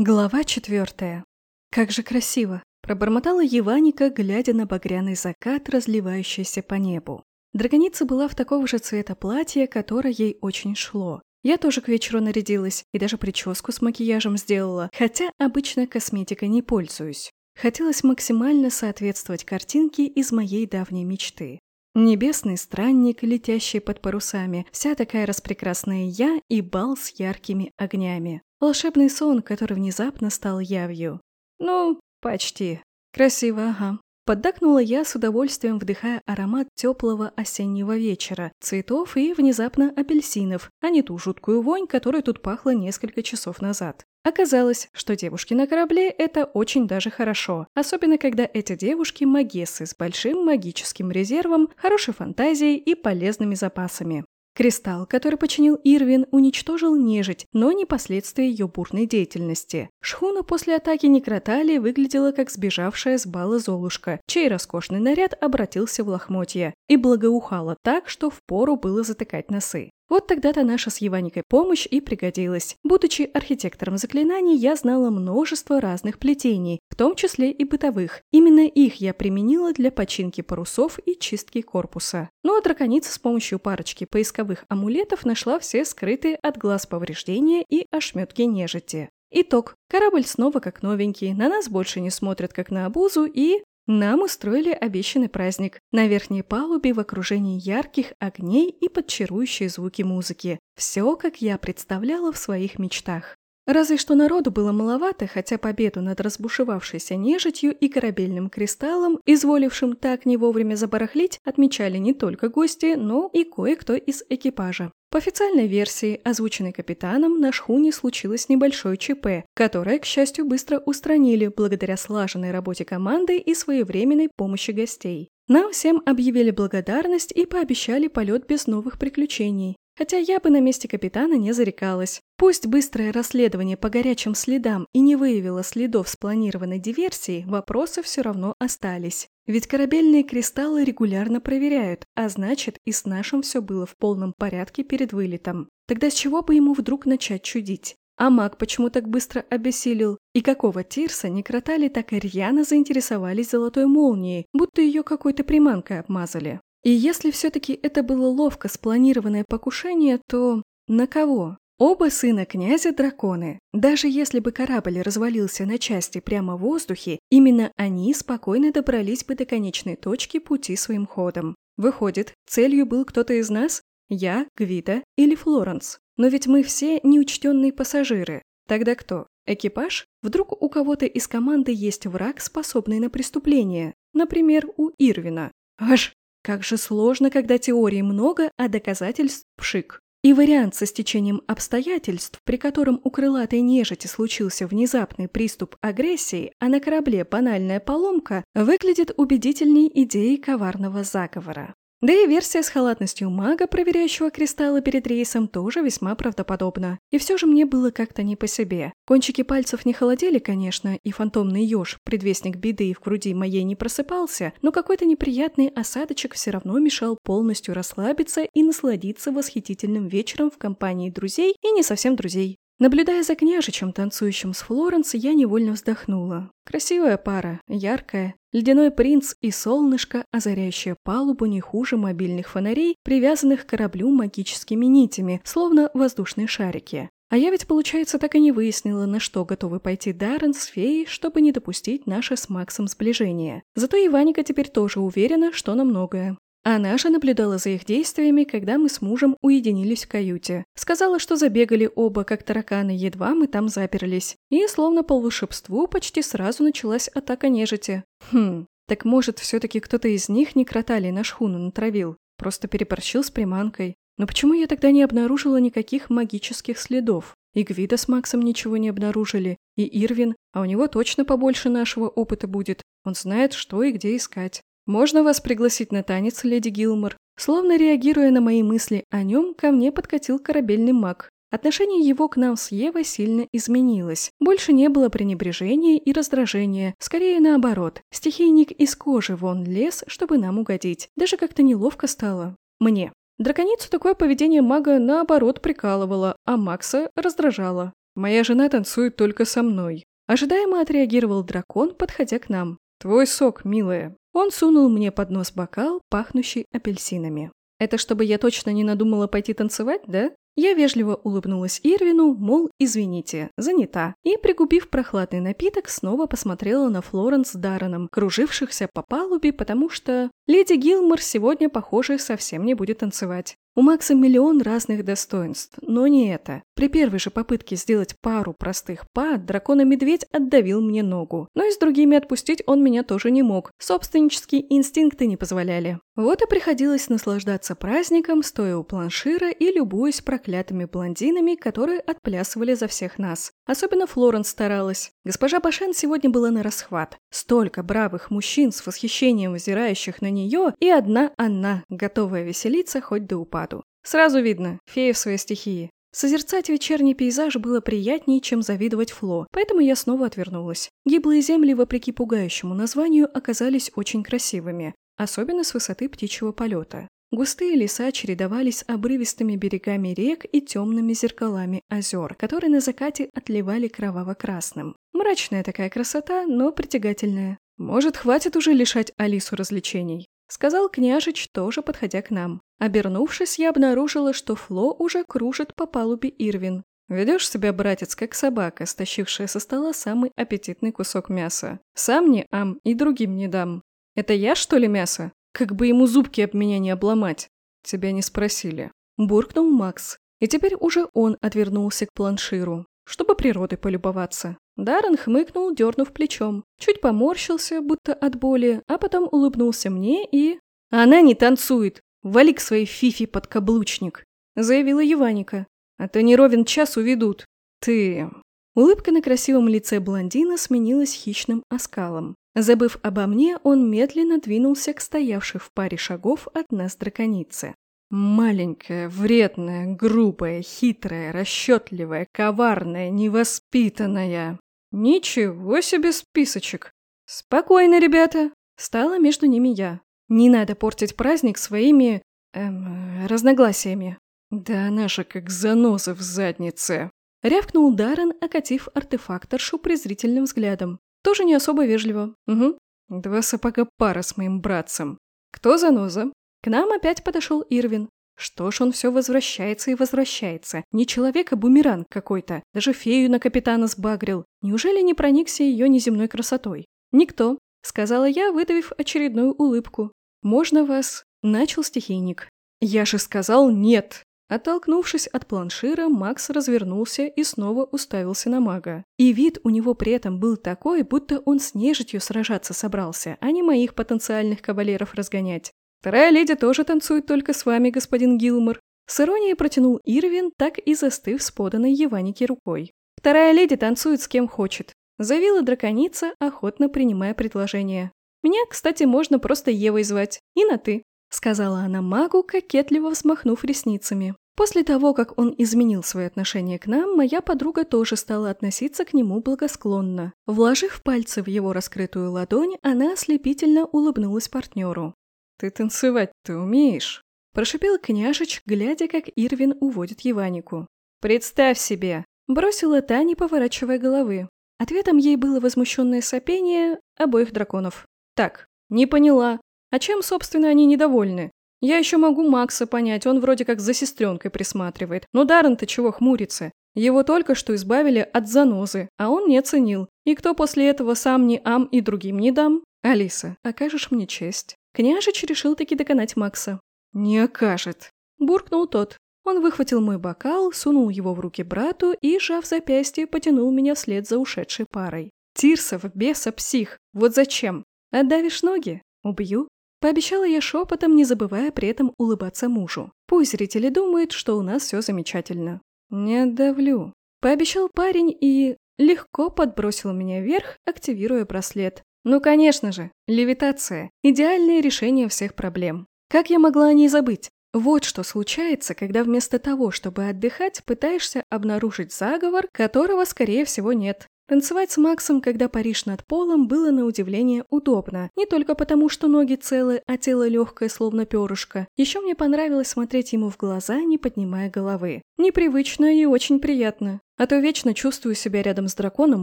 Глава четвертая. «Как же красиво!» – пробормотала Еваника, глядя на багряный закат, разливающийся по небу. Драгоница была в такого же цвета платья, которое ей очень шло. Я тоже к вечеру нарядилась и даже прическу с макияжем сделала, хотя обычно косметикой не пользуюсь. Хотелось максимально соответствовать картинке из моей давней мечты. Небесный странник, летящий под парусами, вся такая распрекрасная я и бал с яркими огнями. Волшебный сон, который внезапно стал явью. Ну, почти. Красиво, ага. Поддакнула я с удовольствием, вдыхая аромат теплого осеннего вечера, цветов и, внезапно, апельсинов, а не ту жуткую вонь, которой тут пахло несколько часов назад. Оказалось, что девушки на корабле – это очень даже хорошо, особенно когда эти девушки – магессы с большим магическим резервом, хорошей фантазией и полезными запасами. Кристалл, который починил Ирвин, уничтожил нежить, но не последствия ее бурной деятельности. Шхуна после атаки Некроталии выглядела как сбежавшая с бала Золушка, чей роскошный наряд обратился в лохмотья, и благоухала так, что впору было затыкать носы. Вот тогда-то наша с Еваникой помощь и пригодилась. Будучи архитектором заклинаний, я знала множество разных плетений, в том числе и бытовых. Именно их я применила для починки парусов и чистки корпуса. Ну а драконица с помощью парочки поисковых амулетов нашла все скрытые от глаз повреждения и ошметки нежити. Итог. Корабль снова как новенький, на нас больше не смотрят как на обузу и... Нам устроили обещанный праздник на верхней палубе в окружении ярких огней и подчарующие звуки музыки. Все, как я представляла в своих мечтах. Разве что народу было маловато, хотя победу над разбушевавшейся нежитью и корабельным кристаллом, изволившим так не вовремя забарахлить, отмечали не только гости, но и кое-кто из экипажа. По официальной версии, озвученной капитаном, на шхуне случилось небольшое ЧП, которое, к счастью, быстро устранили благодаря слаженной работе команды и своевременной помощи гостей. Нам всем объявили благодарность и пообещали полет без новых приключений. Хотя я бы на месте капитана не зарекалась. Пусть быстрое расследование по горячим следам и не выявило следов спланированной диверсии, вопросы все равно остались. Ведь корабельные кристаллы регулярно проверяют, а значит и с нашим все было в полном порядке перед вылетом. Тогда с чего бы ему вдруг начать чудить? А маг почему так быстро обессилел? И какого Тирса некротали так рьяно заинтересовались золотой молнией, будто ее какой-то приманкой обмазали? И если все-таки это было ловко спланированное покушение, то на кого? Оба сына князя – драконы. Даже если бы корабль развалился на части прямо в воздухе, именно они спокойно добрались бы до конечной точки пути своим ходом. Выходит, целью был кто-то из нас? Я, Гвида или Флоренс? Но ведь мы все неучтенные пассажиры. Тогда кто? Экипаж? Вдруг у кого-то из команды есть враг, способный на преступление? Например, у Ирвина. Аж как же сложно, когда теорий много, а доказательств пшик. И вариант со стечением обстоятельств, при котором у крылатой нежити случился внезапный приступ агрессии, а на корабле банальная поломка, выглядит убедительней идеи коварного заговора. Да и версия с халатностью мага, проверяющего кристаллы перед рейсом, тоже весьма правдоподобна. И все же мне было как-то не по себе. Кончики пальцев не холодели, конечно, и фантомный еж, предвестник беды в груди моей не просыпался, но какой-то неприятный осадочек все равно мешал полностью расслабиться и насладиться восхитительным вечером в компании друзей и не совсем друзей. Наблюдая за княжичем, танцующим с Флоренс, я невольно вздохнула. Красивая пара, яркая. Ледяной принц и солнышко, озаряющее палубу не хуже мобильных фонарей, привязанных к кораблю магическими нитями, словно воздушные шарики. А я ведь, получается, так и не выяснила, на что готовы пойти Даррен с феей, чтобы не допустить наше с Максом сближение. Зато Иваника теперь тоже уверена, что на многое. Она же наблюдала за их действиями, когда мы с мужем уединились в каюте. Сказала, что забегали оба, как тараканы, едва мы там заперлись. И, словно по волшебству, почти сразу началась атака нежити. Хм, так может, все-таки кто-то из них не кротали на шхуну натравил? Просто переборщил с приманкой. Но почему я тогда не обнаружила никаких магических следов? И Гвида с Максом ничего не обнаружили, и Ирвин, а у него точно побольше нашего опыта будет. Он знает, что и где искать. «Можно вас пригласить на танец, леди Гилмор?» Словно реагируя на мои мысли о нем, ко мне подкатил корабельный маг. Отношение его к нам с Евой сильно изменилось. Больше не было пренебрежения и раздражения. Скорее наоборот. Стихийник из кожи вон лез, чтобы нам угодить. Даже как-то неловко стало. Мне. Драконицу такое поведение мага наоборот прикалывало, а Макса раздражало. Моя жена танцует только со мной». Ожидаемо отреагировал дракон, подходя к нам. «Твой сок, милая». Он сунул мне под нос бокал, пахнущий апельсинами. «Это чтобы я точно не надумала пойти танцевать, да?» Я вежливо улыбнулась Ирвину, мол, извините, занята, и, пригубив прохладный напиток, снова посмотрела на Флоренс с Дарреном, кружившихся по палубе, потому что леди Гилмор сегодня, похоже, совсем не будет танцевать. У Макса миллион разных достоинств, но не это. При первой же попытке сделать пару простых па, дракона-медведь отдавил мне ногу. Но и с другими отпустить он меня тоже не мог. Собственнические инстинкты не позволяли. Вот и приходилось наслаждаться праздником, стоя у планшира и любуясь проклятыми блондинами, которые отплясывали за всех нас. Особенно Флоренс старалась. Госпожа Башен сегодня была на расхват. Столько бравых мужчин с восхищением взирающих на нее, и одна она, готовая веселиться хоть до упаду. Сразу видно, фея в своей стихии. Созерцать вечерний пейзаж было приятнее, чем завидовать Фло, поэтому я снова отвернулась. Гиблые земли, вопреки пугающему названию, оказались очень красивыми особенно с высоты птичьего полета. Густые леса чередовались обрывистыми берегами рек и темными зеркалами озер, которые на закате отливали кроваво-красным. Мрачная такая красота, но притягательная. «Может, хватит уже лишать Алису развлечений?» — сказал княжич, тоже подходя к нам. Обернувшись, я обнаружила, что Фло уже кружит по палубе Ирвин. «Ведешь себя, братец, как собака, стащившая со стола самый аппетитный кусок мяса. Сам не ам и другим не дам. Это я, что ли, мясо? Как бы ему зубки об меня не обломать. Тебя не спросили. Буркнул Макс. И теперь уже он отвернулся к планширу, чтобы природой полюбоваться. Даррен хмыкнул, дернув плечом. Чуть поморщился, будто от боли, а потом улыбнулся мне и... «Она не танцует! Вали к своей фифи под каблучник!» Заявила Еваника. «А то не ровен час уведут. Ты...» Улыбка на красивом лице блондина сменилась хищным оскалом. Забыв обо мне, он медленно двинулся к стоявших в паре шагов от нас драконице. Маленькая, вредная, грубая, хитрая, расчетливая, коварная, невоспитанная. Ничего себе списочек. Спокойно, ребята. Стала между ними я. Не надо портить праздник своими... Эм, разногласиями. Да она как заноза в заднице. Рявкнул Даррен, окатив артефакторшу презрительным взглядом. Тоже не особо вежливо. Угу. Два сапога пара с моим братцем. Кто заноза? К нам опять подошел Ирвин. Что ж он все возвращается и возвращается? Не человек, а бумеранг какой-то. Даже фею на капитана сбагрил. Неужели не проникся ее неземной красотой? Никто, сказала я, выдавив очередную улыбку. Можно вас? Начал стихийник. Я же сказал нет. Оттолкнувшись от планшира, Макс развернулся и снова уставился на мага. И вид у него при этом был такой, будто он с нежитью сражаться собрался, а не моих потенциальных кавалеров разгонять. «Вторая леди тоже танцует только с вами, господин Гилмор», с иронией протянул Ирвин, так и застыв с поданной Еванике рукой. «Вторая леди танцует с кем хочет», заявила драконица, охотно принимая предложение. «Меня, кстати, можно просто Евой звать, и на «ты». — сказала она магу, кокетливо взмахнув ресницами. После того, как он изменил свое отношение к нам, моя подруга тоже стала относиться к нему благосклонно. Вложив пальцы в его раскрытую ладонь, она ослепительно улыбнулась партнеру. «Ты танцевать-то умеешь?» – прошипел княжич, глядя, как Ирвин уводит Еванику. «Представь себе!» – бросила та, не поворачивая головы. Ответом ей было возмущенное сопение обоих драконов. «Так, не поняла. А чем, собственно, они недовольны? Я еще могу Макса понять, он вроде как за сестренкой присматривает. Но Даррен-то чего хмурится? Его только что избавили от занозы, а он не ценил. И кто после этого сам не ам и другим не дам? Алиса, окажешь мне честь. Княжич решил таки доконать Макса. Не окажет. Буркнул тот. Он выхватил мой бокал, сунул его в руки брату и, сжав запястье, потянул меня вслед за ушедшей парой. Тирсов, беса, псих. Вот зачем? Отдавишь ноги? Убью. Пообещала я шепотом, не забывая при этом улыбаться мужу. Пусть зрители думают, что у нас все замечательно. Не отдавлю. Пообещал парень и легко подбросил меня вверх, активируя браслет. Ну, конечно же, левитация – идеальное решение всех проблем. Как я могла о ней забыть? Вот что случается, когда вместо того, чтобы отдыхать, пытаешься обнаружить заговор, которого, скорее всего, нет. Танцевать с Максом, когда Париж над полом, было на удивление удобно. Не только потому, что ноги целы, а тело легкое, словно перышко. Еще мне понравилось смотреть ему в глаза, не поднимая головы. Непривычно и очень приятно. А то вечно чувствую себя рядом с драконом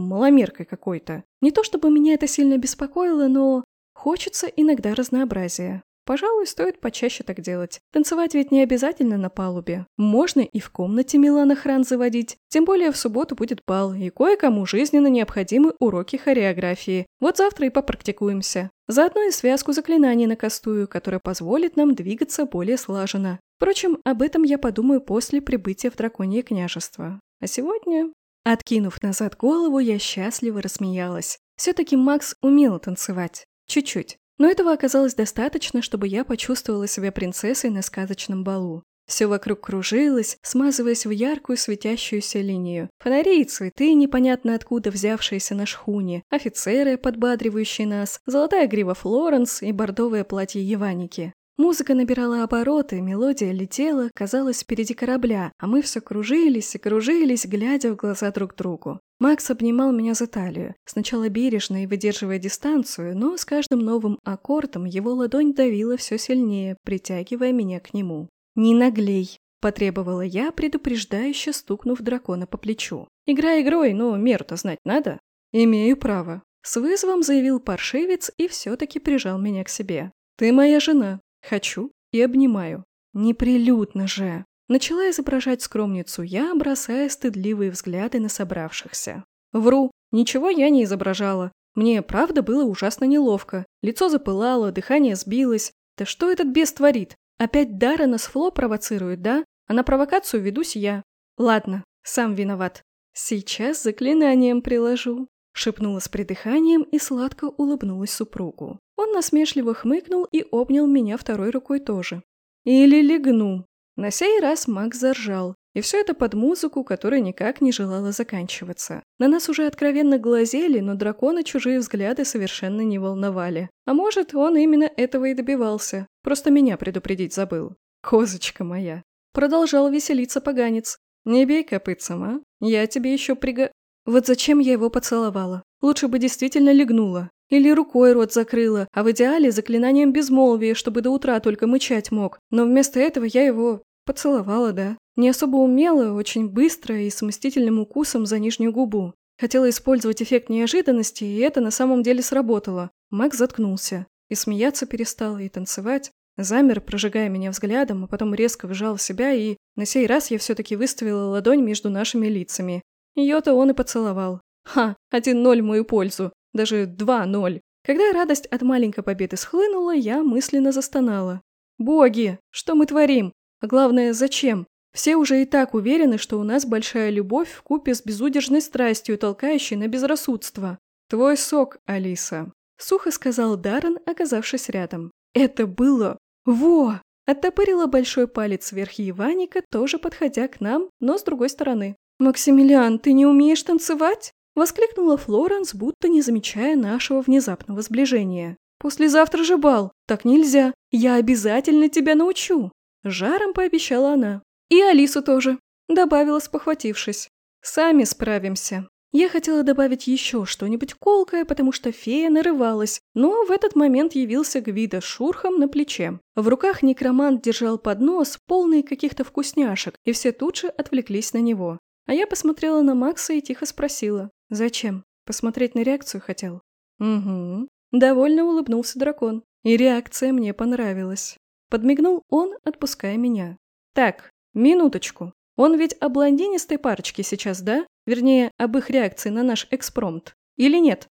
маломеркой какой-то. Не то чтобы меня это сильно беспокоило, но хочется иногда разнообразия. Пожалуй, стоит почаще так делать. Танцевать ведь не обязательно на палубе. Можно и в комнате Милана Хран заводить. Тем более в субботу будет бал, и кое-кому жизненно необходимы уроки хореографии. Вот завтра и попрактикуемся. Заодно и связку заклинаний накастую, которая позволит нам двигаться более слаженно. Впрочем, об этом я подумаю после прибытия в Драконье княжество. А сегодня... Откинув назад голову, я счастливо рассмеялась. Все-таки Макс умел танцевать. Чуть-чуть. Но этого оказалось достаточно, чтобы я почувствовала себя принцессой на сказочном балу. Все вокруг кружилось, смазываясь в яркую светящуюся линию. Фонари и цветы, непонятно откуда взявшиеся на шхуне, офицеры, подбадривающие нас, золотая грива Флоренс и бордовое платье Еваники. Музыка набирала обороты, мелодия летела, казалось, впереди корабля, а мы все кружились и кружились, глядя в глаза друг другу. Макс обнимал меня за талию, сначала бережно и выдерживая дистанцию, но с каждым новым аккордом его ладонь давила все сильнее, притягивая меня к нему. «Не наглей!» – потребовала я, предупреждающе стукнув дракона по плечу. «Игра игрой, но меру-то знать надо». «Имею право», – с вызовом заявил паршивец и все-таки прижал меня к себе. «Ты моя жена, Хочу и обнимаю. Неприлюдно же. Начала изображать скромницу я, бросая стыдливые взгляды на собравшихся. Вру, ничего я не изображала. Мне, правда, было ужасно неловко. Лицо запылало, дыхание сбилось. Да что этот бес творит? Опять Даррена с Фло провоцирует, да? А на провокацию ведусь я. Ладно, сам виноват. Сейчас заклинанием приложу шепнула с придыханием и сладко улыбнулась супругу. Он насмешливо хмыкнул и обнял меня второй рукой тоже. «Или легну». На сей раз Макс заржал, и все это под музыку, которая никак не желала заканчиваться. На нас уже откровенно глазели, но дракона чужие взгляды совершенно не волновали. А может, он именно этого и добивался, просто меня предупредить забыл. Козочка моя. Продолжал веселиться поганец. «Не бей копытцем, а? Я тебе еще приго...» Вот зачем я его поцеловала? Лучше бы действительно легнула. Или рукой рот закрыла, а в идеале заклинанием безмолвия, чтобы до утра только мычать мог. Но вместо этого я его поцеловала, да. Не особо умело, очень быстро и с мстительным укусом за нижнюю губу. Хотела использовать эффект неожиданности, и это на самом деле сработало. Макс заткнулся. И смеяться перестал, и танцевать. Замер, прожигая меня взглядом, а потом резко вжал в себя, и на сей раз я все-таки выставила ладонь между нашими лицами. Ее-то он и поцеловал. Ха, один ноль в мою пользу. Даже два ноль. Когда радость от маленькой победы схлынула, я мысленно застонала. «Боги! Что мы творим? А главное, зачем? Все уже и так уверены, что у нас большая любовь в купе с безудержной страстью, толкающей на безрассудство. Твой сок, Алиса», — сухо сказал Даррен, оказавшись рядом. «Это было... Во!» Оттопырила большой палец вверх Еваника, тоже подходя к нам, но с другой стороны. «Максимилиан, ты не умеешь танцевать?» – воскликнула Флоренс, будто не замечая нашего внезапного сближения. «Послезавтра же бал! Так нельзя! Я обязательно тебя научу!» Жаром пообещала она. «И Алису тоже!» – добавила, спохватившись. «Сами справимся!» Я хотела добавить еще что-нибудь колкое, потому что фея нарывалась, но в этот момент явился Гвида шурхом на плече. В руках некромант держал поднос, полный каких-то вкусняшек, и все тут же отвлеклись на него. А я посмотрела на Макса и тихо спросила. «Зачем? Посмотреть на реакцию хотел?» «Угу». Довольно улыбнулся дракон. И реакция мне понравилась. Подмигнул он, отпуская меня. «Так, минуточку. Он ведь о блондинистой парочке сейчас, да? Вернее, об их реакции на наш экспромт. Или нет?»